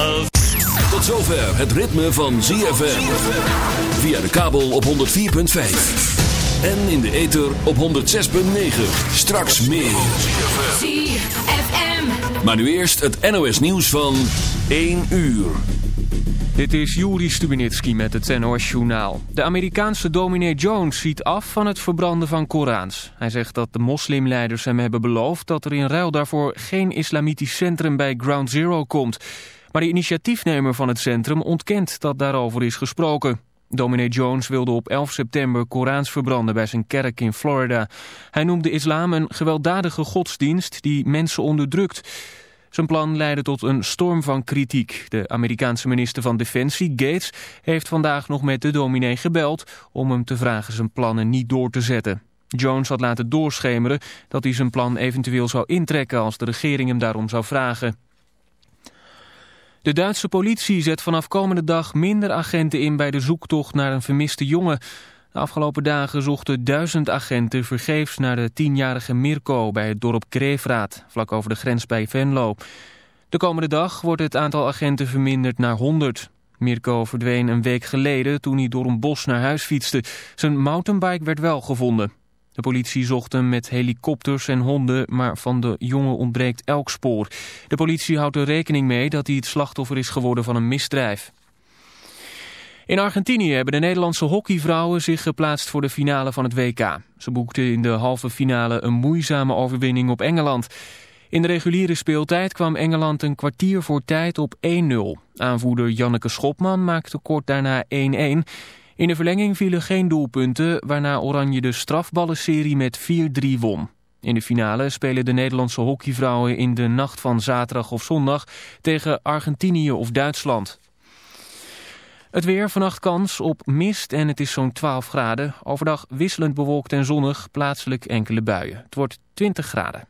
als... Tot zover het ritme van ZFM. Via de kabel op 104.5. En in de ether op 106.9. Straks meer. ZFM. Maar nu eerst het NOS nieuws van 1 uur. Dit is Juri Stubenitski met het NOS-journaal. De Amerikaanse dominee Jones ziet af van het verbranden van Korans. Hij zegt dat de moslimleiders hem hebben beloofd... dat er in ruil daarvoor geen islamitisch centrum bij Ground Zero komt. Maar de initiatiefnemer van het centrum ontkent dat daarover is gesproken. Dominee Jones wilde op 11 september Korans verbranden bij zijn kerk in Florida. Hij noemde islam een gewelddadige godsdienst die mensen onderdrukt... Zijn plan leidde tot een storm van kritiek. De Amerikaanse minister van Defensie, Gates, heeft vandaag nog met de dominee gebeld... om hem te vragen zijn plannen niet door te zetten. Jones had laten doorschemeren dat hij zijn plan eventueel zou intrekken... als de regering hem daarom zou vragen. De Duitse politie zet vanaf komende dag minder agenten in bij de zoektocht naar een vermiste jongen... De afgelopen dagen zochten duizend agenten vergeefs naar de tienjarige Mirko bij het dorp Kreefraat, vlak over de grens bij Venlo. De komende dag wordt het aantal agenten verminderd naar 100. Mirko verdween een week geleden toen hij door een bos naar huis fietste. Zijn mountainbike werd wel gevonden. De politie zocht hem met helikopters en honden, maar van de jongen ontbreekt elk spoor. De politie houdt er rekening mee dat hij het slachtoffer is geworden van een misdrijf. In Argentinië hebben de Nederlandse hockeyvrouwen zich geplaatst voor de finale van het WK. Ze boekten in de halve finale een moeizame overwinning op Engeland. In de reguliere speeltijd kwam Engeland een kwartier voor tijd op 1-0. Aanvoerder Janneke Schopman maakte kort daarna 1-1. In de verlenging vielen geen doelpunten, waarna Oranje de strafballenserie met 4-3 won. In de finale spelen de Nederlandse hockeyvrouwen in de nacht van zaterdag of zondag tegen Argentinië of Duitsland. Het weer, vannacht kans op mist en het is zo'n 12 graden. Overdag wisselend bewolkt en zonnig, plaatselijk enkele buien. Het wordt 20 graden.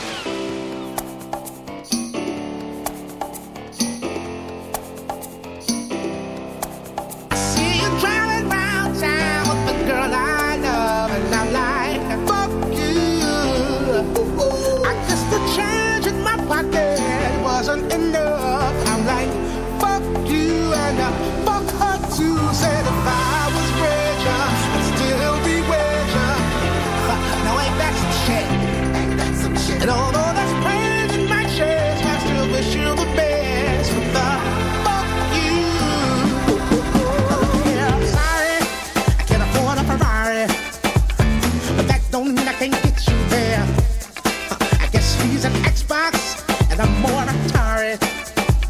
Xbox and I'm more Atari,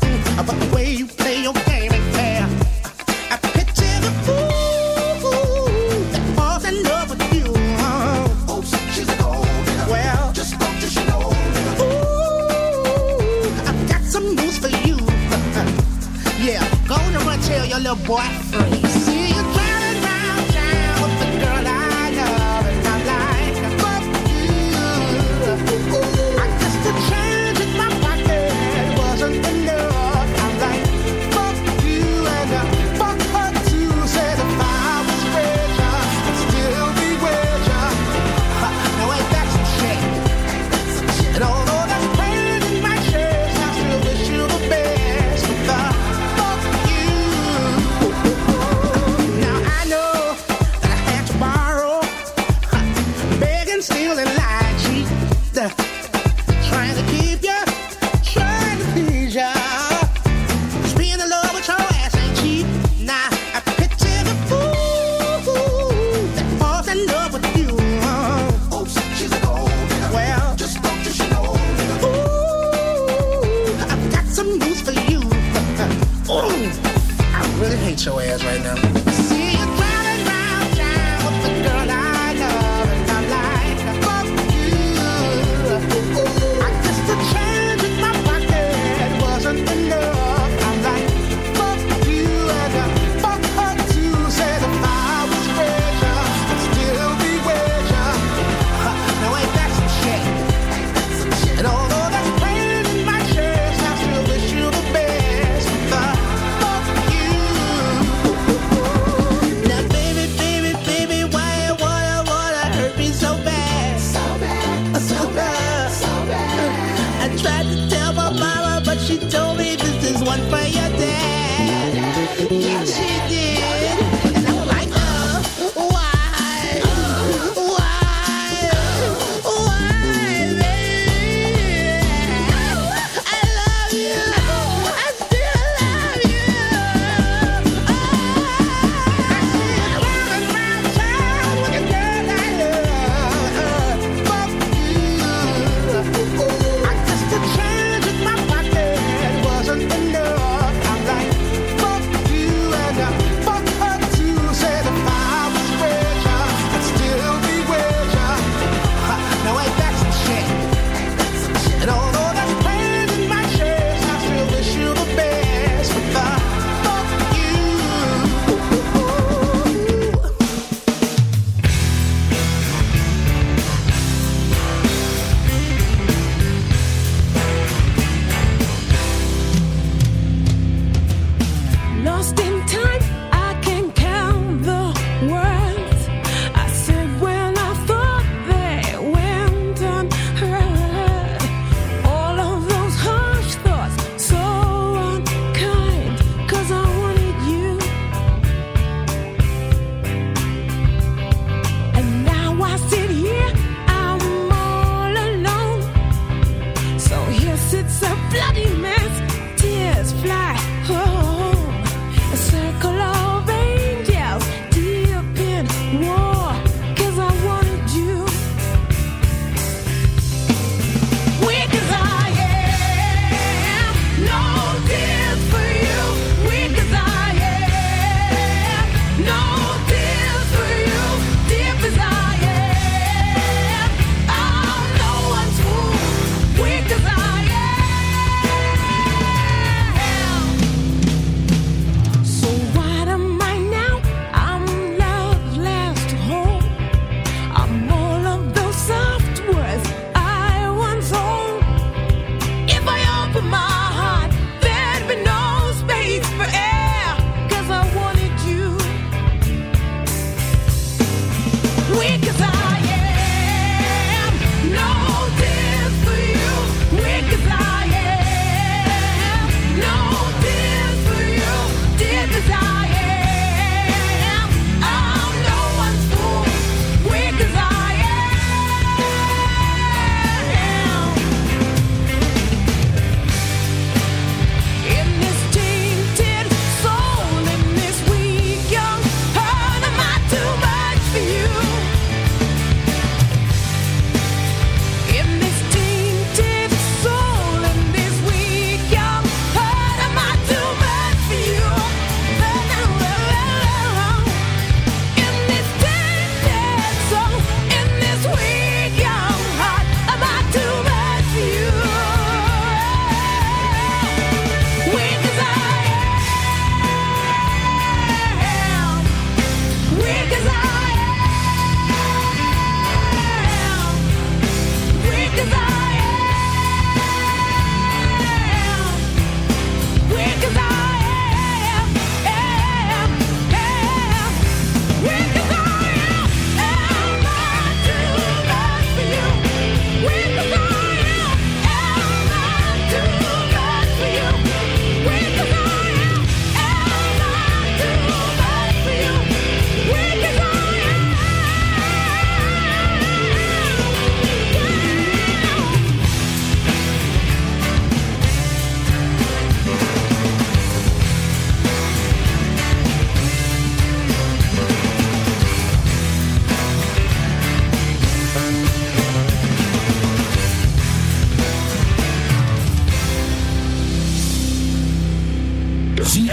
Mm, but the way you play your game ain't fair. I picture the fool that falls in love with you. Oh, she's a gold Well, just don't you know? Ooh, I've got some news for you. Yeah, go on and run tell your little boy free.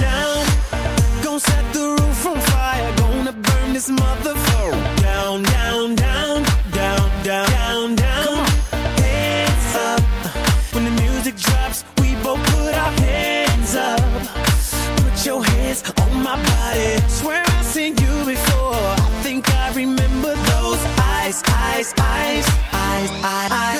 Now. Gonna set the roof on fire, gonna burn this motherfucker down, down, down, down, down, down, down. Hands up when the music drops. We both put our hands up. Put your hands on my body. Swear I've seen you before. I think I remember those eyes, eyes, eyes, eyes, eyes. eyes.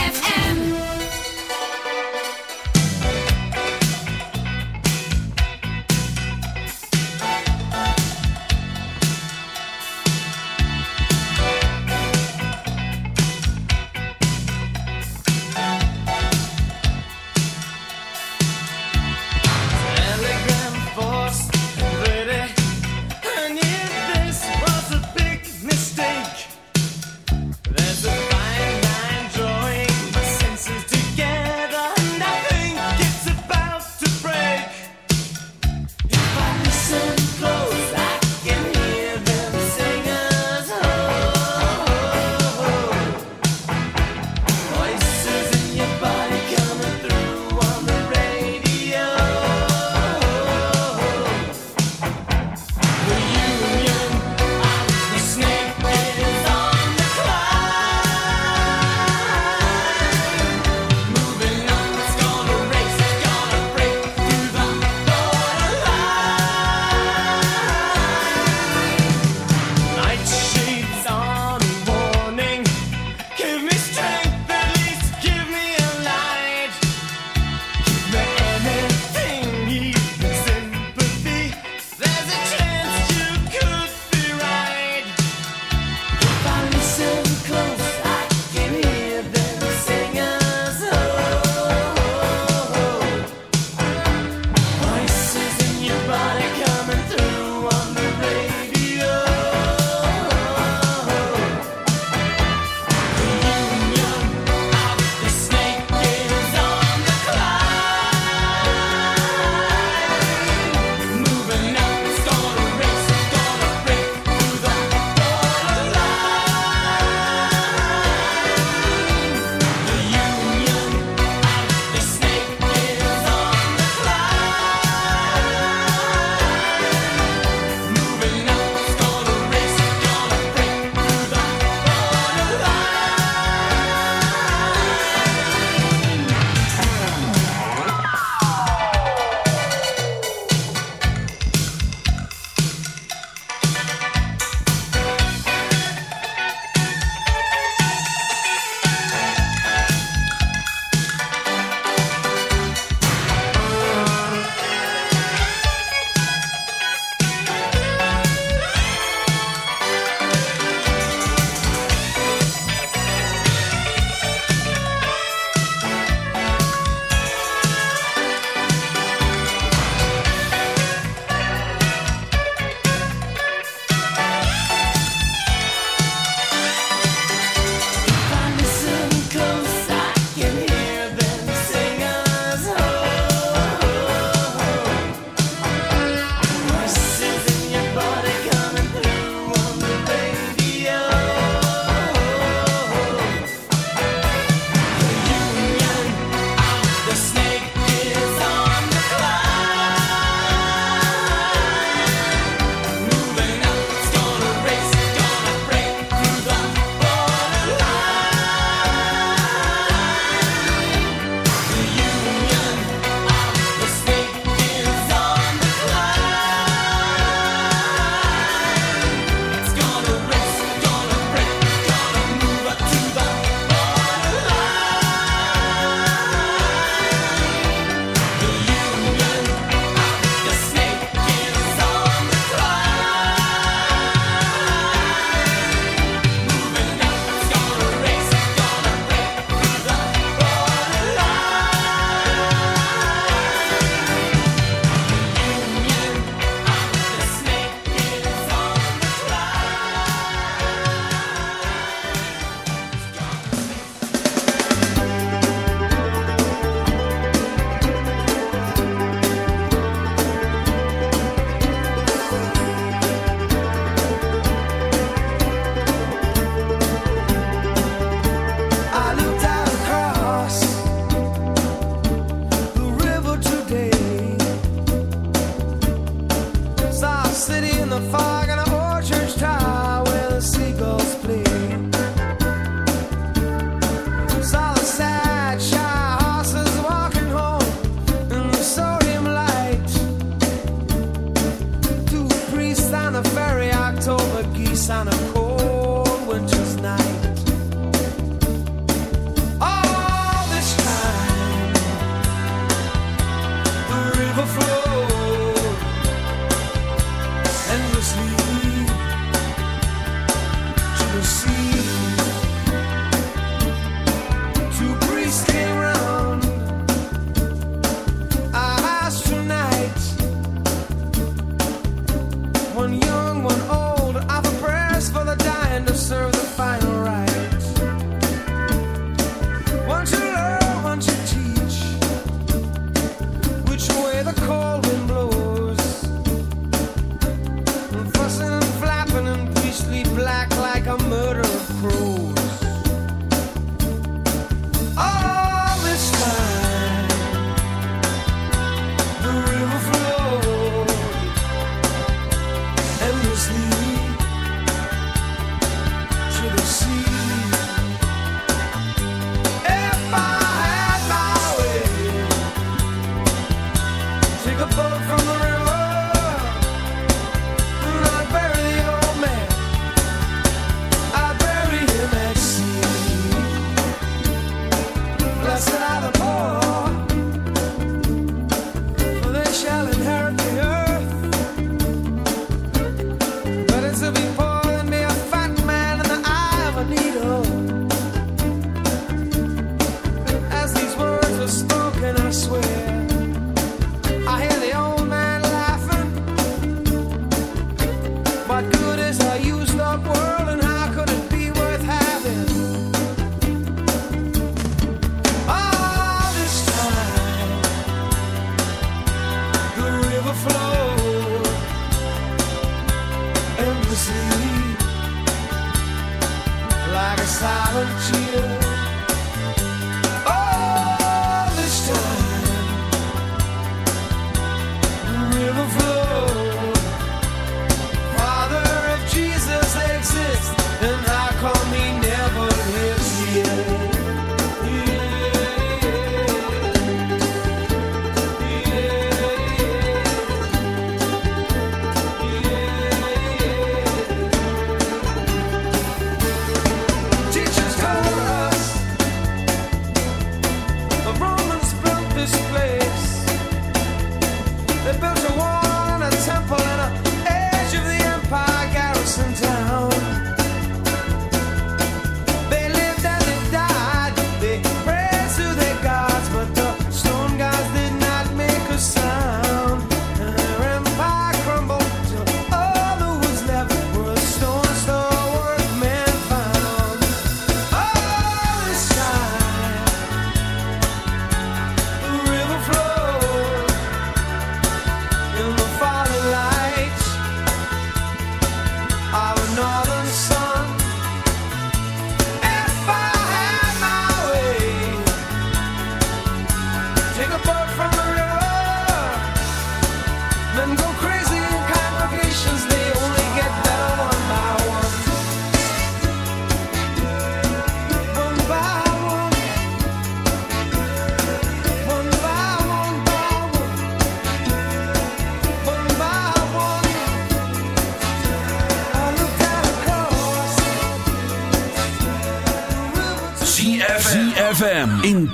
like a silent chill.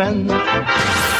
Een